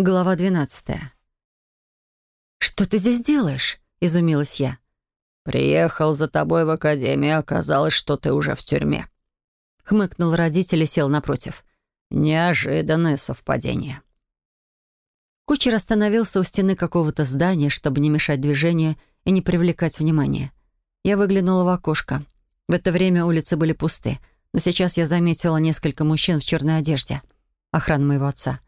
Глава 12. «Что ты здесь делаешь?» — изумилась я. «Приехал за тобой в академию, оказалось, что ты уже в тюрьме». Хмыкнул родитель и сел напротив. «Неожиданное совпадение». Кучер остановился у стены какого-то здания, чтобы не мешать движению и не привлекать внимания. Я выглянула в окошко. В это время улицы были пусты, но сейчас я заметила несколько мужчин в черной одежде. Охрана моего отца.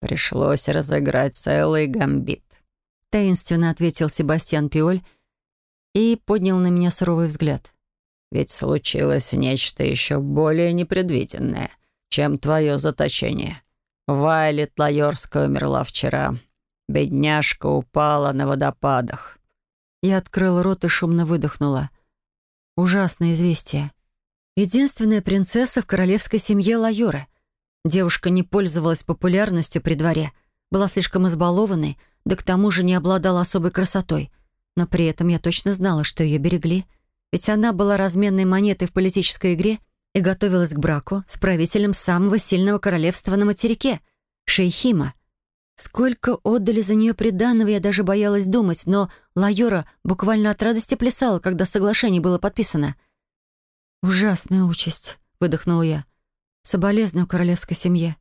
«Пришлось разыграть целый гамбит», — таинственно ответил Себастьян Пиоль и поднял на меня суровый взгляд. «Ведь случилось нечто еще более непредвиденное, чем твое заточение. Вайлет Лайорская умерла вчера. Бедняжка упала на водопадах». Я открыла рот и шумно выдохнула. Ужасное известие. Единственная принцесса в королевской семье Лайоры — Девушка не пользовалась популярностью при дворе, была слишком избалованной, да к тому же не обладала особой красотой. Но при этом я точно знала, что ее берегли. Ведь она была разменной монетой в политической игре и готовилась к браку с правителем самого сильного королевства на материке — Шейхима. Сколько отдали за нее приданного, я даже боялась думать, но Лайора буквально от радости плясала, когда соглашение было подписано. «Ужасная участь», — выдохнула я. Соболезную королевской семье.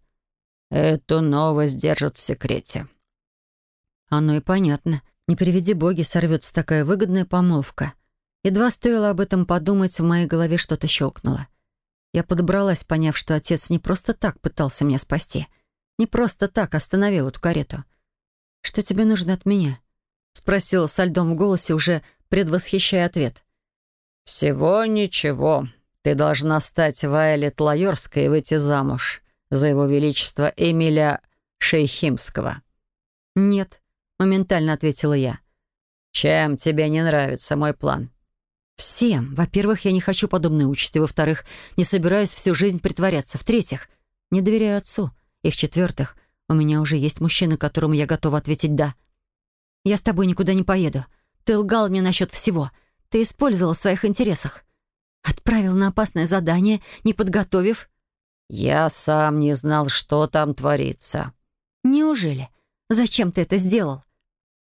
Эту новость держат в секрете. Оно и понятно. Не приведи боги, сорвется такая выгодная помолвка. Едва стоило об этом подумать, в моей голове что-то щелкнуло. Я подобралась, поняв, что отец не просто так пытался меня спасти. Не просто так остановил эту карету. «Что тебе нужно от меня?» — спросила со льдом в голосе, уже предвосхищая ответ. «Всего ничего», ты должна стать Вайлет Лайорской и выйти замуж за его величество Эмиля Шейхимского». «Нет», — моментально ответила я. «Чем тебе не нравится мой план?» «Всем. Во-первых, я не хочу подобной участи. Во-вторых, не собираюсь всю жизнь притворяться. В-третьих, не доверяю отцу. И в-четвертых, у меня уже есть мужчина, которому я готова ответить «да». Я с тобой никуда не поеду. Ты лгал мне насчет всего. Ты использовал в своих интересах. Отправил на опасное задание, не подготовив. Я сам не знал, что там творится. Неужели? Зачем ты это сделал?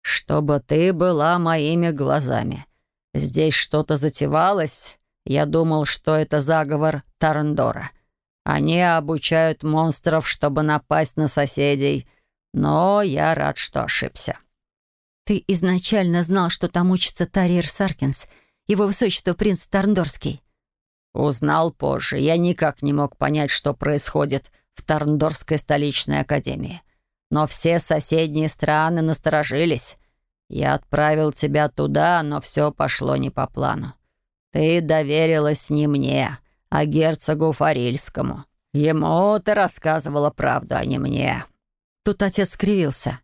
Чтобы ты была моими глазами. Здесь что-то затевалось. Я думал, что это заговор Тарандора. Они обучают монстров, чтобы напасть на соседей. Но я рад, что ошибся. Ты изначально знал, что там учится Тарьер Саркинс, его высочество принц Тарндорский. Узнал позже. Я никак не мог понять, что происходит в Тарндорской столичной академии. Но все соседние страны насторожились. Я отправил тебя туда, но все пошло не по плану. Ты доверилась не мне, а герцогу Фарильскому. Ему ты рассказывала правду, а не мне». Тут отец скривился.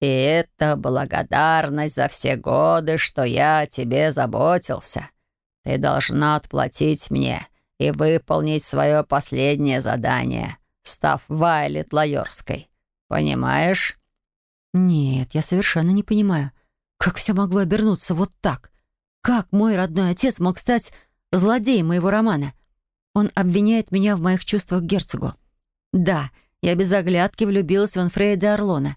«И это благодарность за все годы, что я о тебе заботился. Ты должна отплатить мне и выполнить свое последнее задание, став Вайлет Лайорской. Понимаешь?» «Нет, я совершенно не понимаю. Как все могло обернуться вот так? Как мой родной отец мог стать злодеем моего романа? Он обвиняет меня в моих чувствах к герцогу. Да, я без оглядки влюбилась в Энфрейда Орлона.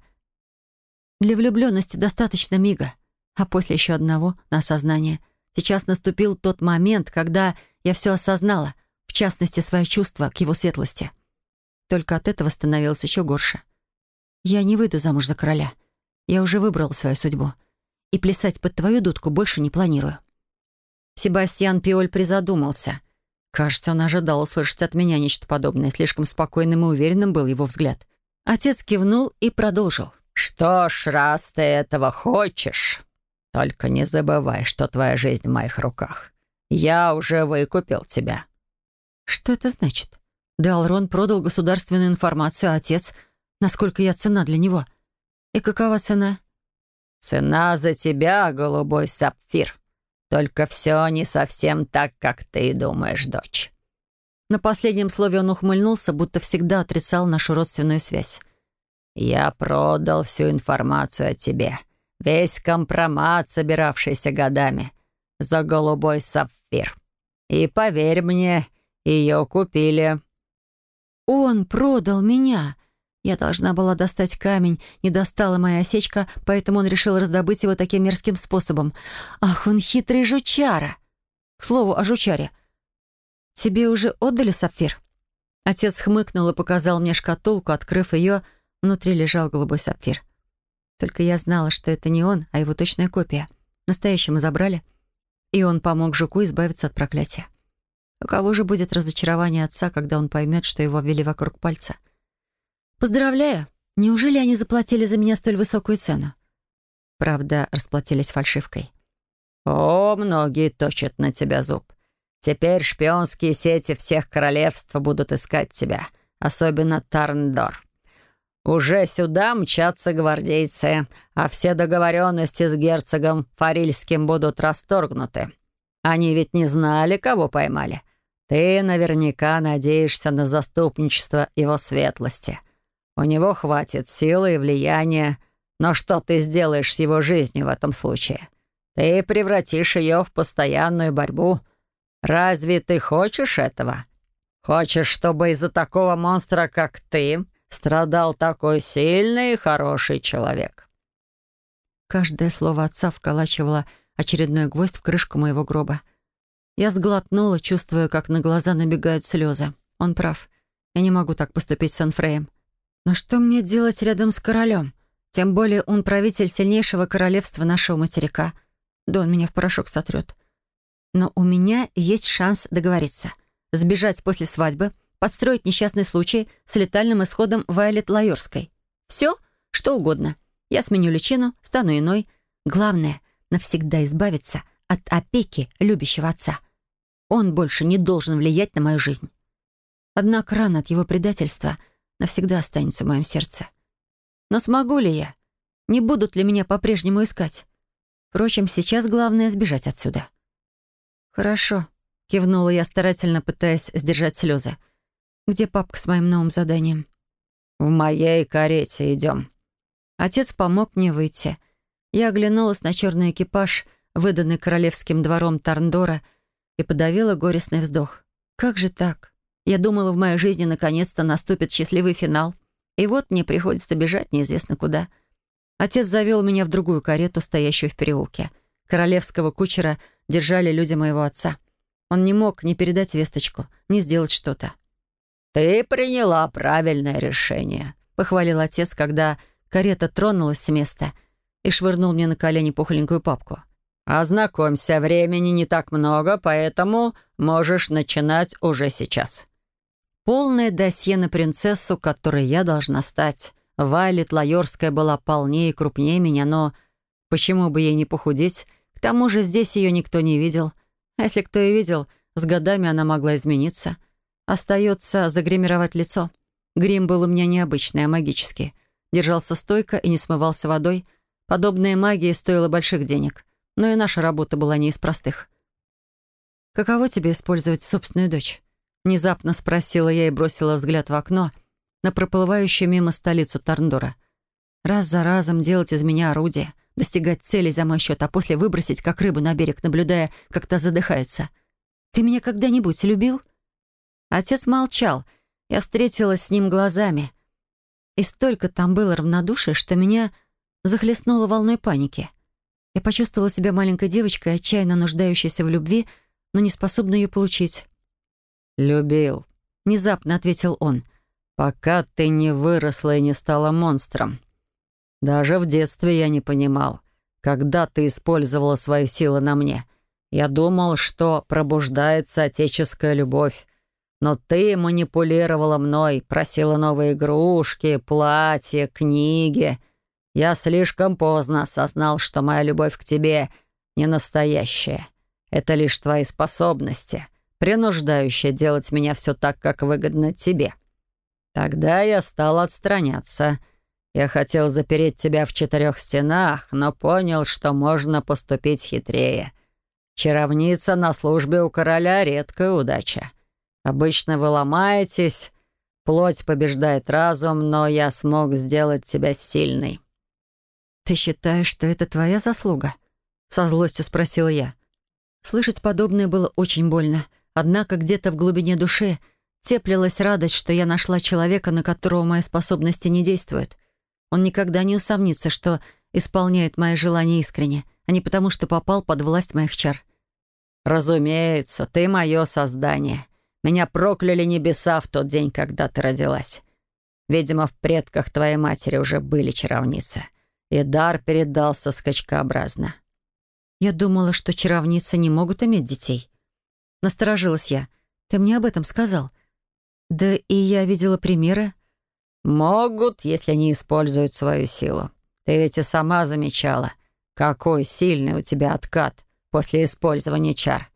Для влюбленности достаточно мига, а после еще одного на осознание. Сейчас наступил тот момент, когда я все осознала, в частности, свои чувства к его светлости. Только от этого становилось еще горше. Я не выйду замуж за короля. Я уже выбрала свою судьбу. И плясать под твою дудку больше не планирую. Себастьян Пиоль призадумался. Кажется, он ожидал услышать от меня нечто подобное. Слишком спокойным и уверенным был его взгляд. Отец кивнул и продолжил. «Что ж, раз ты этого хочешь, только не забывай, что твоя жизнь в моих руках. Я уже выкупил тебя». «Что это значит?» Далрон продал государственную информацию, а отец... Насколько я цена для него? И какова цена?» «Цена за тебя, голубой сапфир. Только все не совсем так, как ты думаешь, дочь». На последнем слове он ухмыльнулся, будто всегда отрицал нашу родственную связь. «Я продал всю информацию о тебе. Весь компромат, собиравшийся годами, за голубой сапфир. И поверь мне, ее купили». «Он продал меня!» Я должна была достать камень, не достала моя осечка, поэтому он решил раздобыть его таким мерзким способом. Ах, он хитрый жучара! К слову о жучаре. Тебе уже отдали сапфир? Отец хмыкнул и показал мне шкатулку, открыв ее, внутри лежал голубой сапфир. Только я знала, что это не он, а его точная копия. Настоящий мы забрали, и он помог жуку избавиться от проклятия. У кого же будет разочарование отца, когда он поймет, что его ввели вокруг пальца? «Поздравляю! Неужели они заплатили за меня столь высокую цену?» Правда, расплатились фальшивкой. «О, многие точат на тебя зуб. Теперь шпионские сети всех королевств будут искать тебя, особенно Тарндор. Уже сюда мчатся гвардейцы, а все договоренности с герцогом Фарильским будут расторгнуты. Они ведь не знали, кого поймали. Ты наверняка надеешься на заступничество его светлости. У него хватит силы и влияния, но что ты сделаешь с его жизнью в этом случае? Ты превратишь ее в постоянную борьбу. Разве ты хочешь этого? Хочешь, чтобы из-за такого монстра, как ты, страдал такой сильный и хороший человек?» Каждое слово отца вколачивало очередной гвоздь в крышку моего гроба. Я сглотнула, чувствуя, как на глаза набегают слезы. Он прав. Я не могу так поступить с Анфреем. Но что мне делать рядом с королем? Тем более он правитель сильнейшего королевства нашего материка. Да он меня в порошок сотрет. Но у меня есть шанс договориться. Сбежать после свадьбы, подстроить несчастный случай с летальным исходом Вайлет Лайорской. Все, что угодно. Я сменю личину, стану иной. Главное — навсегда избавиться от опеки любящего отца. Он больше не должен влиять на мою жизнь. Однако рана от его предательства навсегда останется в моем сердце. Но смогу ли я? Не будут ли меня по-прежнему искать? Впрочем, сейчас главное — сбежать отсюда. «Хорошо», — кивнула я, старательно пытаясь сдержать слезы. «Где папка с моим новым заданием?» «В моей карете идем». Отец помог мне выйти. Я оглянулась на черный экипаж, выданный королевским двором Тарндора, и подавила горестный вздох. «Как же так? Я думала, в моей жизни наконец-то наступит счастливый финал. И вот мне приходится бежать неизвестно куда». Отец завел меня в другую карету, стоящую в переулке. Королевского кучера держали люди моего отца. Он не мог ни передать весточку, ни сделать что-то. «Ты приняла правильное решение», — похвалил отец, когда карета тронулась с места и швырнул мне на колени пухленькую папку. «Ознакомься, времени не так много, поэтому можешь начинать уже сейчас». Полное досье на принцессу, которой я должна стать. Вайлет Лайорская была полнее и крупнее меня, но почему бы ей не похудеть? К тому же здесь ее никто не видел. А если кто и видел, с годами она могла измениться. Остается загримировать лицо. Грим был у меня необычный, а магический. Держался стойко и не смывался водой. Подобная магия стоила больших денег. Но и наша работа была не из простых. «Каково тебе использовать собственную дочь?» Внезапно спросила я и бросила взгляд в окно — на проплывающую мимо столицу Тарндора. Раз за разом делать из меня орудие, достигать цели за мой счет, а после выбросить, как рыбу на берег, наблюдая, как та задыхается. «Ты меня когда-нибудь любил?» Отец молчал. Я встретилась с ним глазами. И столько там было равнодушия, что меня захлестнуло волной паники. Я почувствовала себя маленькой девочкой, отчаянно нуждающейся в любви, но не способной ее получить. «Любил», — внезапно ответил он пока ты не выросла и не стала монстром. Даже в детстве я не понимал, когда ты использовала свои силы на мне. Я думал, что пробуждается отеческая любовь, но ты манипулировала мной, просила новые игрушки, платья, книги. Я слишком поздно осознал, что моя любовь к тебе не настоящая. Это лишь твои способности, принуждающие делать меня все так, как выгодно тебе. Тогда я стал отстраняться. Я хотел запереть тебя в четырех стенах, но понял, что можно поступить хитрее. Чаровница на службе у короля — редкая удача. Обычно вы ломаетесь, плоть побеждает разум, но я смог сделать тебя сильной». «Ты считаешь, что это твоя заслуга?» — со злостью спросила я. Слышать подобное было очень больно, однако где-то в глубине души теплилась радость, что я нашла человека, на которого мои способности не действуют. Он никогда не усомнится, что исполняет мои желания искренне, а не потому, что попал под власть моих чар. «Разумеется, ты мое создание. Меня прокляли небеса в тот день, когда ты родилась. Видимо, в предках твоей матери уже были чаровницы, и дар передался скачкообразно». Я думала, что чаровницы не могут иметь детей. Насторожилась я. Ты мне об этом сказал. Да и я видела примеры. Могут, если не используют свою силу. Ты ведь и сама замечала, какой сильный у тебя откат после использования чар.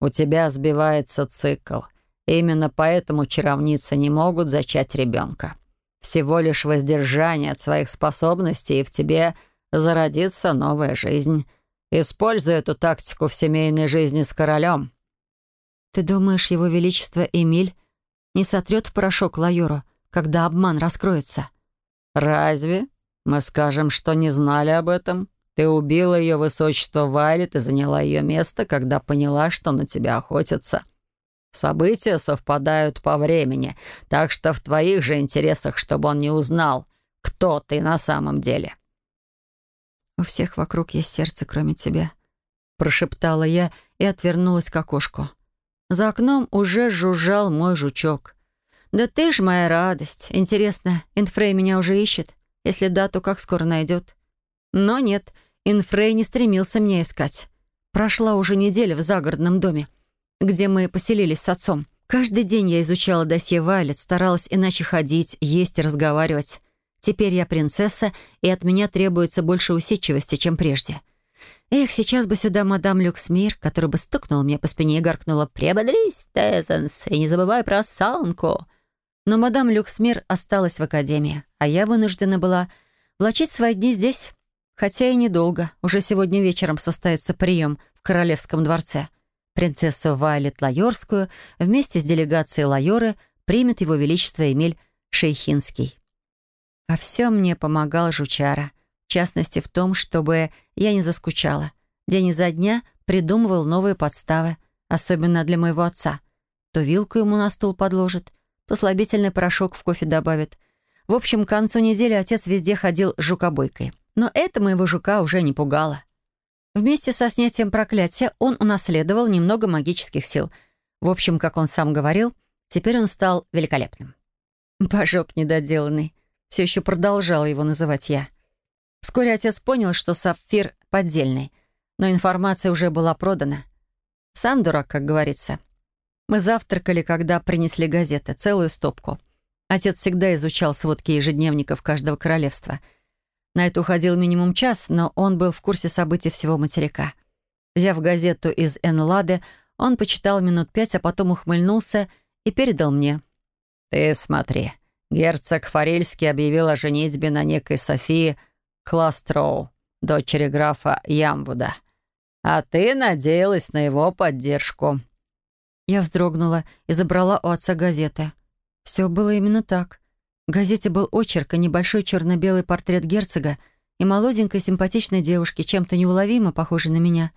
У тебя сбивается цикл. Именно поэтому чаровницы не могут зачать ребенка. Всего лишь воздержание от своих способностей, и в тебе зародится новая жизнь. Используй эту тактику в семейной жизни с королем. Ты думаешь, его величество Эмиль не сотрет в порошок Лайору, когда обман раскроется? Разве? Мы скажем, что не знали об этом. Ты убила ее высочество Вайлет и заняла ее место, когда поняла, что на тебя охотятся. События совпадают по времени, так что в твоих же интересах, чтобы он не узнал, кто ты на самом деле. «У всех вокруг есть сердце, кроме тебя», — прошептала я и отвернулась к окошку. За окном уже жужжал мой жучок. «Да ты ж моя радость. Интересно, Инфрей меня уже ищет? Если да, то как скоро найдет?» Но нет, Инфрей не стремился меня искать. Прошла уже неделя в загородном доме, где мы поселились с отцом. Каждый день я изучала досье Вайлет, старалась иначе ходить, есть и разговаривать. Теперь я принцесса, и от меня требуется больше усидчивости, чем прежде. Эх, сейчас бы сюда мадам Люксмир, которая бы стукнула мне по спине и гаркнула «Приободрись, Тезенс, и не забывай про осанку». Но мадам Люксмир осталась в академии, а я вынуждена была влачить свои дни здесь. Хотя и недолго. Уже сегодня вечером состоится прием в Королевском дворце. Принцессу Вайлет Лайорскую вместе с делегацией Лайоры примет его величество Эмиль Шейхинский. Во всем мне помогал Жучара — в частности в том, чтобы я не заскучала. День изо дня придумывал новые подставы, особенно для моего отца. То вилку ему на стол подложит, то слабительный порошок в кофе добавит. В общем, к концу недели отец везде ходил жукобойкой. Но это моего жука уже не пугало. Вместе со снятием проклятия он унаследовал немного магических сил. В общем, как он сам говорил, теперь он стал великолепным. Божок недоделанный. Все еще продолжала его называть я. Вскоре отец понял, что сапфир поддельный, но информация уже была продана. Сам дурак, как говорится. Мы завтракали, когда принесли газеты, целую стопку. Отец всегда изучал сводки ежедневников каждого королевства. На это уходил минимум час, но он был в курсе событий всего материка. Взяв газету из Энлады, он почитал минут пять, а потом ухмыльнулся и передал мне. «Ты смотри, герцог Форельский объявил о женитьбе на некой Софии Кластроу, дочери графа Ямвуда. А ты надеялась на его поддержку». Я вздрогнула и забрала у отца газеты. Все было именно так. В газете был очерк и небольшой черно-белый портрет герцога и молоденькой симпатичной девушки, чем-то неуловимо похожей на меня.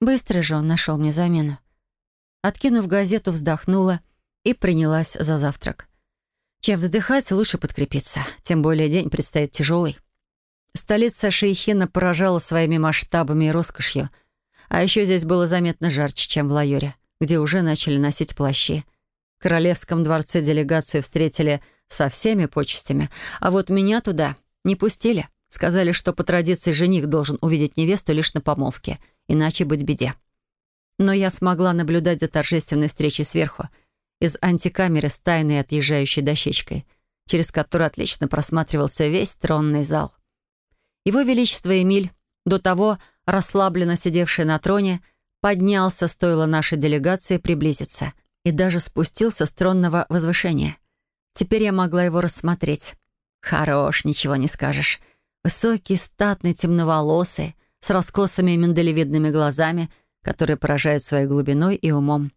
Быстро же он нашел мне замену. Откинув газету, вздохнула и принялась за завтрак. Чем вздыхать, лучше подкрепиться, тем более день предстоит тяжелый. Столица Шейхина поражала своими масштабами и роскошью. А еще здесь было заметно жарче, чем в Лайоре, где уже начали носить плащи. В Королевском дворце делегацию встретили со всеми почестями, а вот меня туда не пустили. Сказали, что по традиции жених должен увидеть невесту лишь на помолвке, иначе быть беде. Но я смогла наблюдать за торжественной встречей сверху, из антикамеры с тайной отъезжающей дощечкой, через которую отлично просматривался весь тронный зал. Его Величество Эмиль, до того расслабленно сидевший на троне, поднялся, стоило нашей делегации приблизиться, и даже спустился с тронного возвышения. Теперь я могла его рассмотреть. Хорош, ничего не скажешь. Высокий, статный, темноволосый, с раскосыми миндалевидными глазами, которые поражают своей глубиной и умом.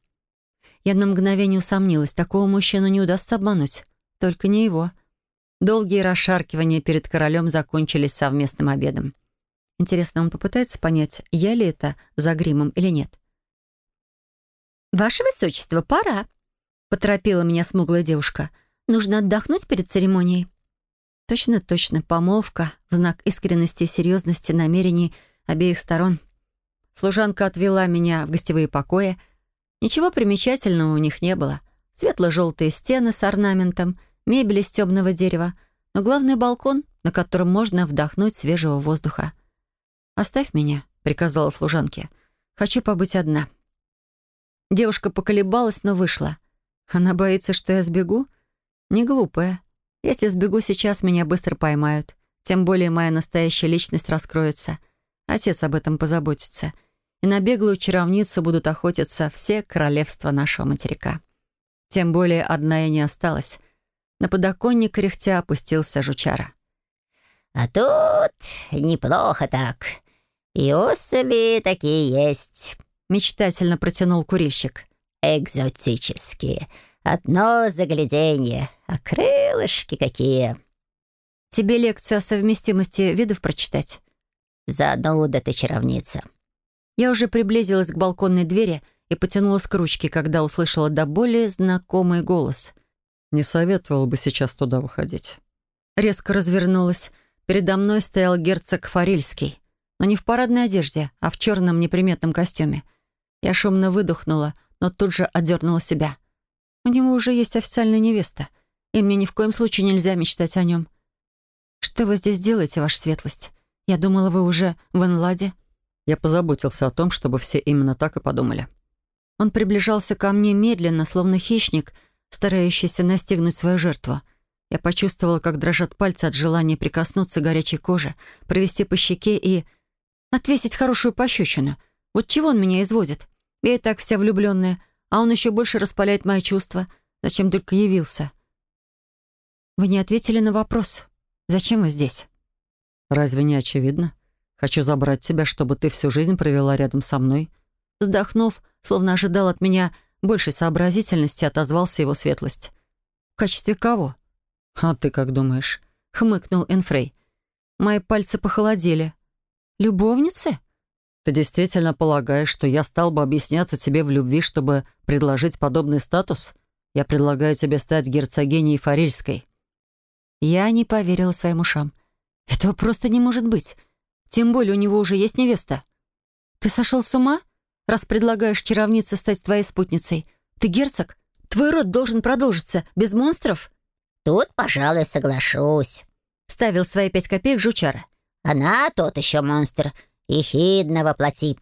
Я на мгновение усомнилась, такого мужчину не удастся обмануть. Только не его. Долгие расшаркивания перед королем закончились совместным обедом. Интересно, он попытается понять, я ли это за гримом или нет? «Ваше Высочество, пора!» поторопила меня смуглая девушка. «Нужно отдохнуть перед церемонией». Точно, точно, помолвка в знак искренности и серьезности намерений обеих сторон. Служанка отвела меня в гостевые покои. Ничего примечательного у них не было. Светло-желтые стены с орнаментом, мебель из темного дерева, но главный балкон, на котором можно вдохнуть свежего воздуха. «Оставь меня», — приказала служанке. «Хочу побыть одна». Девушка поколебалась, но вышла. Она боится, что я сбегу? Не глупая. Если сбегу сейчас, меня быстро поймают. Тем более моя настоящая личность раскроется. Отец об этом позаботится. И на беглую чаровницу будут охотиться все королевства нашего материка. Тем более одна я не осталась. На подоконник кряхтя опустился жучара. «А тут неплохо так. И особи такие есть», — мечтательно протянул курильщик. «Экзотические. Одно загляденье. А крылышки какие!» «Тебе лекцию о совместимости видов прочитать?» «Зануда ты, чаровница». Я уже приблизилась к балконной двери и потянулась к ручке, когда услышала до боли знакомый голос. «Не советовала бы сейчас туда выходить». Резко развернулась. Передо мной стоял герцог Фарильский, но не в парадной одежде, а в черном неприметном костюме. Я шумно выдохнула, но тут же отдернула себя. У него уже есть официальная невеста, и мне ни в коем случае нельзя мечтать о нем. Что вы здесь делаете, ваша светлость? Я думала, вы уже в Энладе. Я позаботился о том, чтобы все именно так и подумали. Он приближался ко мне медленно, словно хищник, старающийся настигнуть свою жертву. Я почувствовала, как дрожат пальцы от желания прикоснуться к горячей коже, провести по щеке и... отвесить хорошую пощечину. Вот чего он меня изводит? Я и так вся влюбленная, а он еще больше распаляет мои чувства. Зачем только явился? Вы не ответили на вопрос. Зачем вы здесь? Разве не очевидно? Хочу забрать тебя, чтобы ты всю жизнь провела рядом со мной. Вздохнув, словно ожидал от меня большей сообразительности, отозвался его светлость. В качестве кого? А ты как думаешь? Хмыкнул Энфрей. Мои пальцы похолодели. Любовницы? Ты действительно полагаешь, что я стал бы объясняться тебе в любви, чтобы предложить подобный статус? Я предлагаю тебе стать герцогиней Фарильской». Я не поверила своим ушам. Этого просто не может быть. Тем более у него уже есть невеста. Ты сошел с ума, раз предлагаешь чаровнице стать твоей спутницей? Ты герцог? Твой род должен продолжиться. Без монстров? Тут, пожалуй, соглашусь. Ставил свои пять копеек жучара. Она тот еще монстр — «Ехидно воплоти!»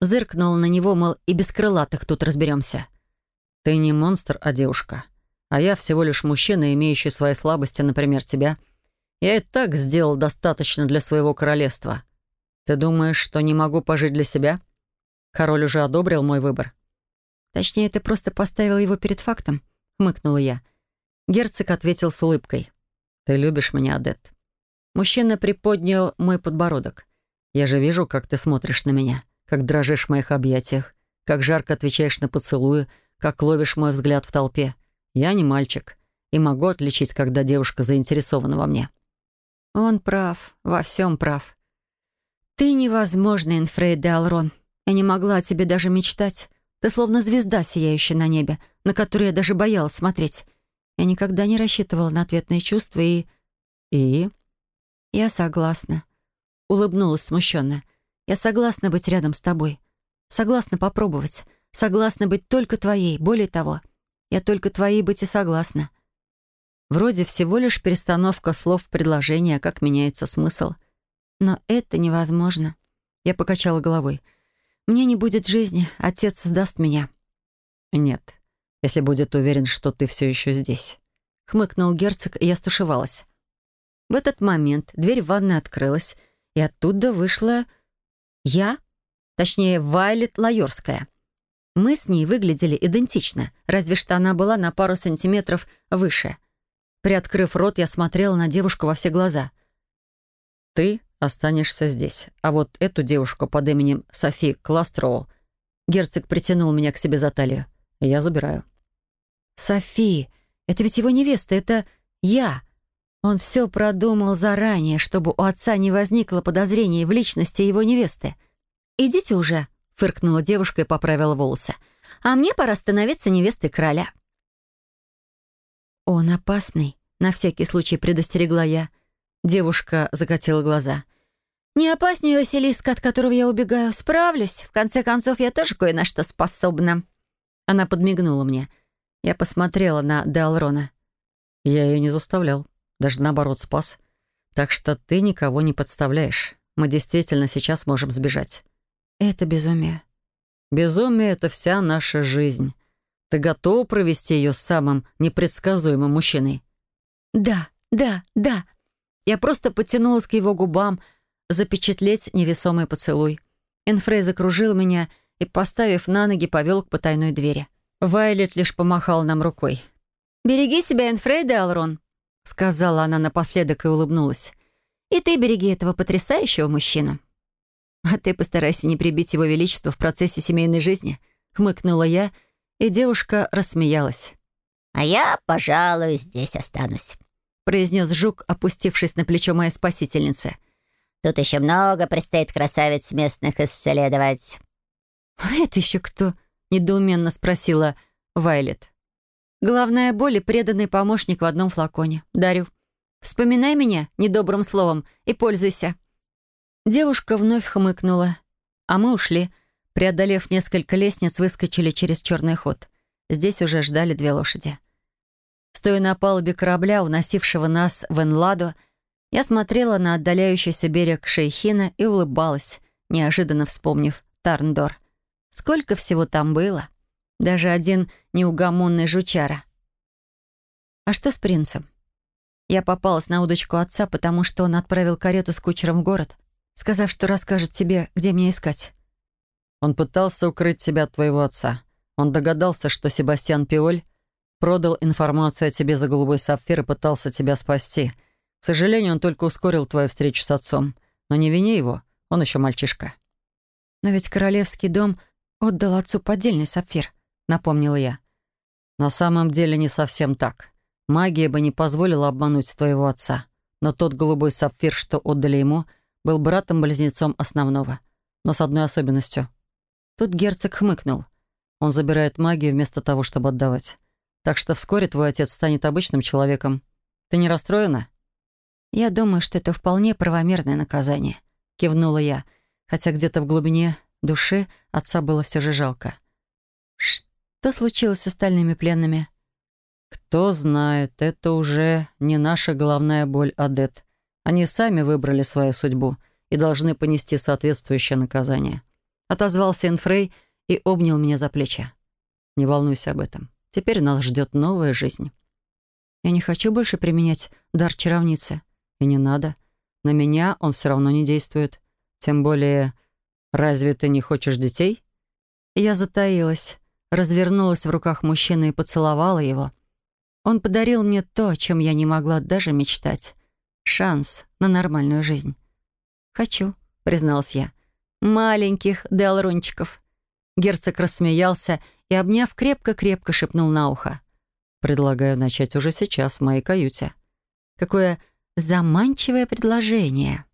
Зыркнул на него, мол, и без крылатых тут разберемся. «Ты не монстр, а девушка. А я всего лишь мужчина, имеющий свои слабости, например, тебя. Я и так сделал достаточно для своего королевства. Ты думаешь, что не могу пожить для себя? Король уже одобрил мой выбор». «Точнее, ты просто поставил его перед фактом», — хмыкнула я. Герцог ответил с улыбкой. «Ты любишь меня, Адет». Мужчина приподнял мой подбородок. Я же вижу, как ты смотришь на меня, как дрожишь в моих объятиях, как жарко отвечаешь на поцелуи, как ловишь мой взгляд в толпе. Я не мальчик и могу отличить, когда девушка заинтересована во мне». Он прав, во всем прав. «Ты невозможный, Инфрейд Алрон. Я не могла о тебе даже мечтать. Ты словно звезда, сияющая на небе, на которую я даже боялась смотреть. Я никогда не рассчитывала на ответные чувства и... И? Я согласна. Улыбнулась смущенно. «Я согласна быть рядом с тобой. Согласна попробовать. Согласна быть только твоей. Более того, я только твоей быть и согласна». Вроде всего лишь перестановка слов в предложение, как меняется смысл. Но это невозможно. Я покачала головой. «Мне не будет жизни. Отец сдаст меня». «Нет, если будет уверен, что ты все еще здесь». Хмыкнул герцог, и я стушевалась. В этот момент дверь в ванной открылась, и оттуда вышла я, точнее, Вайлет Лайорская. Мы с ней выглядели идентично, разве что она была на пару сантиметров выше. Приоткрыв рот, я смотрела на девушку во все глаза. «Ты останешься здесь, а вот эту девушку под именем Софи Кластроу герцог притянул меня к себе за талию. Я забираю». «Софи, это ведь его невеста, это я!» Он все продумал заранее, чтобы у отца не возникло подозрений в личности его невесты. «Идите уже», — фыркнула девушка и поправила волосы. «А мне пора становиться невестой короля». «Он опасный», — на всякий случай предостерегла я. Девушка закатила глаза. «Не опаснее Василиска, от которого я убегаю. Справлюсь. В конце концов, я тоже кое на что способна». Она подмигнула мне. Я посмотрела на Деалрона. «Я ее не заставлял. Даже наоборот спас. Так что ты никого не подставляешь. Мы действительно сейчас можем сбежать». «Это безумие». «Безумие — это вся наша жизнь. Ты готова провести ее с самым непредсказуемым мужчиной?» «Да, да, да». Я просто потянулась к его губам, запечатлеть невесомый поцелуй. Энфрей закружил меня и, поставив на ноги, повел к потайной двери. Вайлет лишь помахал нам рукой. «Береги себя, Энфрей де Алрон», — сказала она напоследок и улыбнулась. «И ты береги этого потрясающего мужчину». «А ты постарайся не прибить его величество в процессе семейной жизни», — хмыкнула я, и девушка рассмеялась. «А я, пожалуй, здесь останусь», — произнес Жук, опустившись на плечо моей спасительницы. «Тут еще много предстоит красавиц местных исследовать». «А это еще кто?» — недоуменно спросила Вайлет. Главная боль и преданный помощник в одном флаконе. Дарю. Вспоминай меня недобрым словом и пользуйся». Девушка вновь хмыкнула, а мы ушли. Преодолев несколько лестниц, выскочили через черный ход. Здесь уже ждали две лошади. Стоя на палубе корабля, уносившего нас в Энладу, я смотрела на отдаляющийся берег Шейхина и улыбалась, неожиданно вспомнив Тарндор. Сколько всего там было. Даже один неугомонный жучара. А что с принцем? Я попалась на удочку отца, потому что он отправил карету с кучером в город, сказав, что расскажет тебе, где мне искать. Он пытался укрыть себя от твоего отца. Он догадался, что Себастьян Пиоль продал информацию о тебе за голубой сапфир и пытался тебя спасти. К сожалению, он только ускорил твою встречу с отцом. Но не вини его, он еще мальчишка. Но ведь королевский дом отдал отцу поддельный сапфир. — напомнила я. «На самом деле не совсем так. Магия бы не позволила обмануть твоего отца. Но тот голубой сапфир, что отдали ему, был братом-близнецом основного. Но с одной особенностью. Тут герцог хмыкнул. Он забирает магию вместо того, чтобы отдавать. Так что вскоре твой отец станет обычным человеком. Ты не расстроена?» «Я думаю, что это вполне правомерное наказание», — кивнула я, хотя где-то в глубине души отца было все же жалко. Что случилось с остальными пленными? Кто знает, это уже не наша головная боль, Адет. Они сами выбрали свою судьбу и должны понести соответствующее наказание. Отозвался Энфрей и обнял меня за плечи. Не волнуйся об этом. Теперь нас ждет новая жизнь. Я не хочу больше применять дар чаровницы. И не надо. На меня он все равно не действует. Тем более, разве ты не хочешь детей? Я затаилась развернулась в руках мужчины и поцеловала его. Он подарил мне то, о чем я не могла даже мечтать. Шанс на нормальную жизнь. «Хочу», — призналась я. «Маленьких Делрунчиков». Герцог рассмеялся и, обняв, крепко-крепко шепнул на ухо. «Предлагаю начать уже сейчас в моей каюте». Какое заманчивое предложение.